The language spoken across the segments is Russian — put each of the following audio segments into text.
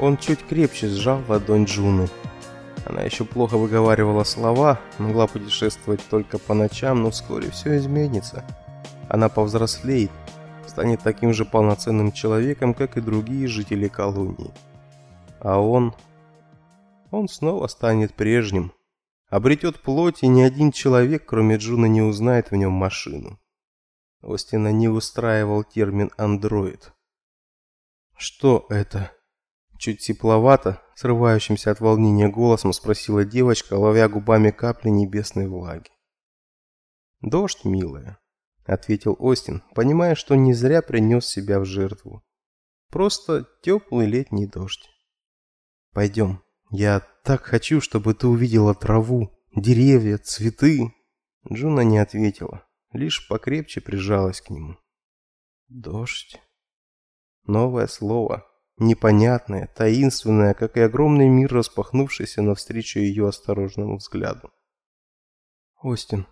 Он чуть крепче сжал ладонь Джуны. Она еще плохо выговаривала слова, могла путешествовать только по ночам, но вскоре все изменится. Она повзрослеет, станет таким же полноценным человеком, как и другие жители колонии. А он... Он снова станет прежним. Обретет плоть, и ни один человек, кроме Джуны, не узнает в нем машину. Остина не устраивал термин «андроид». «Что это?» Чуть тепловато, срывающимся от волнения голосом спросила девочка, ловя губами капли небесной влаги. «Дождь, милая», — ответил Остин, понимая, что не зря принес себя в жертву. «Просто теплый летний дождь». «Пойдем. Я так хочу, чтобы ты увидела траву, деревья, цветы». Джуна не ответила, лишь покрепче прижалась к нему. «Дождь». Новое слово, непонятное, таинственное, как и огромный мир, распахнувшийся навстречу ее осторожному взгляду. «Остин,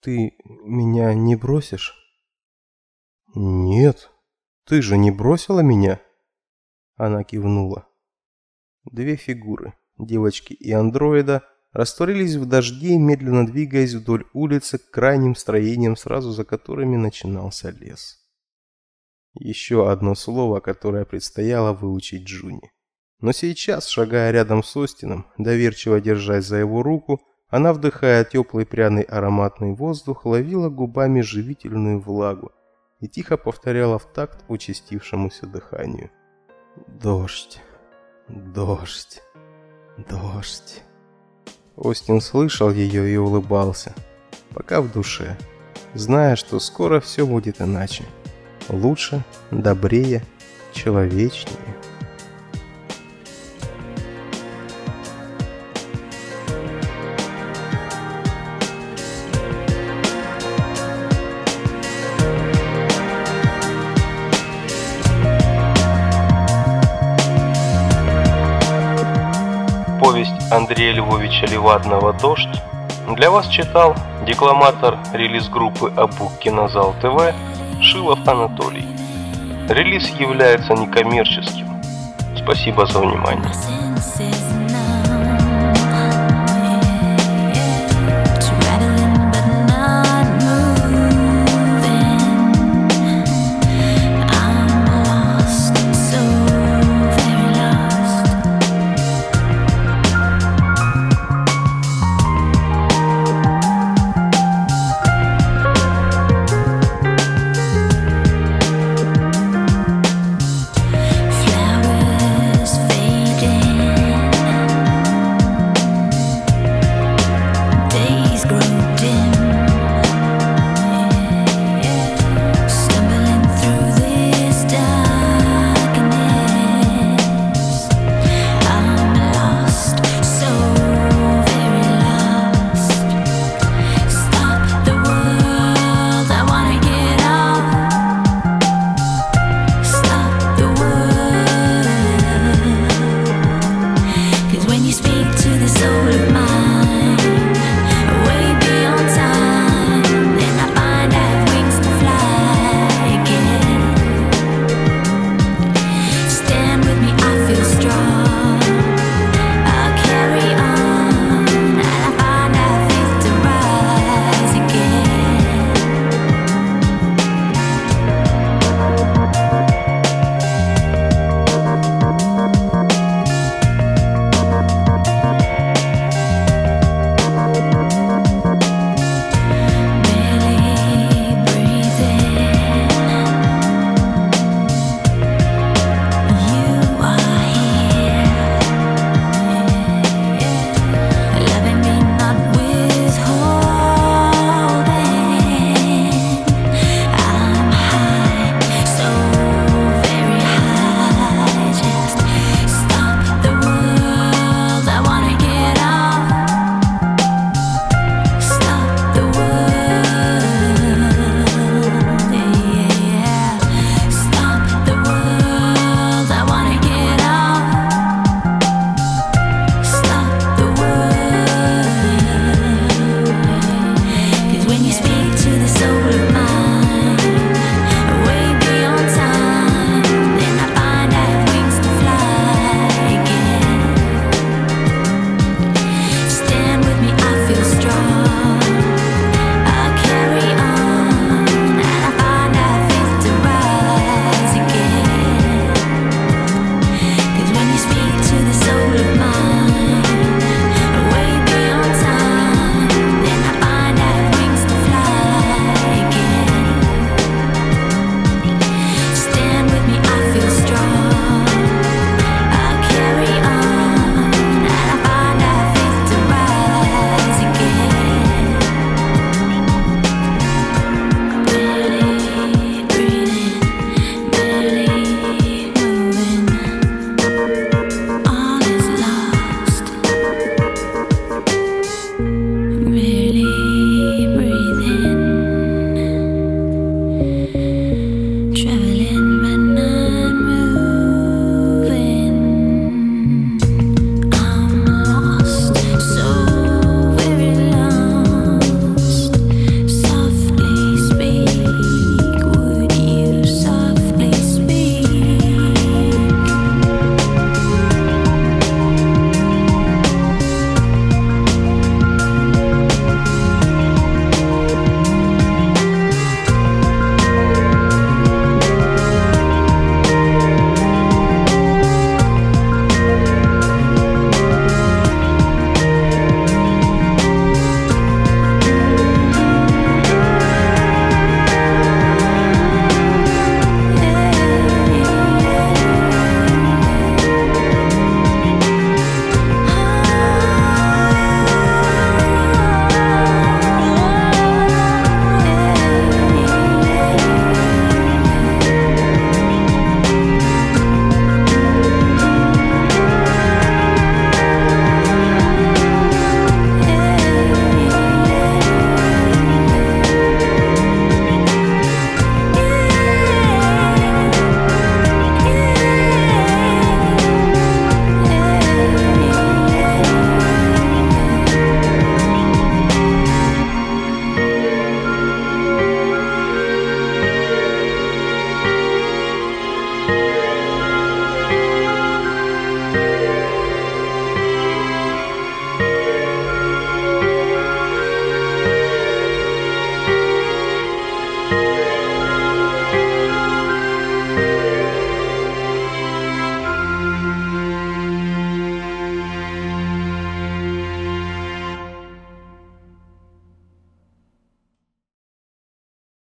ты меня не бросишь?» «Нет, ты же не бросила меня?» Она кивнула. Две фигуры, девочки и андроида, растворились в дожде, медленно двигаясь вдоль улицы к крайним строениям, сразу за которыми начинался лес. Еще одно слово, которое предстояло выучить Джуни. Но сейчас, шагая рядом с Остином, доверчиво держась за его руку, она, вдыхая теплый пряный ароматный воздух, ловила губами живительную влагу и тихо повторяла в такт участившемуся дыханию. «Дождь, дождь, дождь». Остин слышал ее и улыбался, пока в душе, зная, что скоро все будет иначе лучше, добрее, человечнее. Повесть Андрея Львовича Левадного «Дождь» для вас читал декламатор релиз-группы Абук Кинозал ТВ Шилов Анатолий. Релиз является некоммерческим. Спасибо за внимание.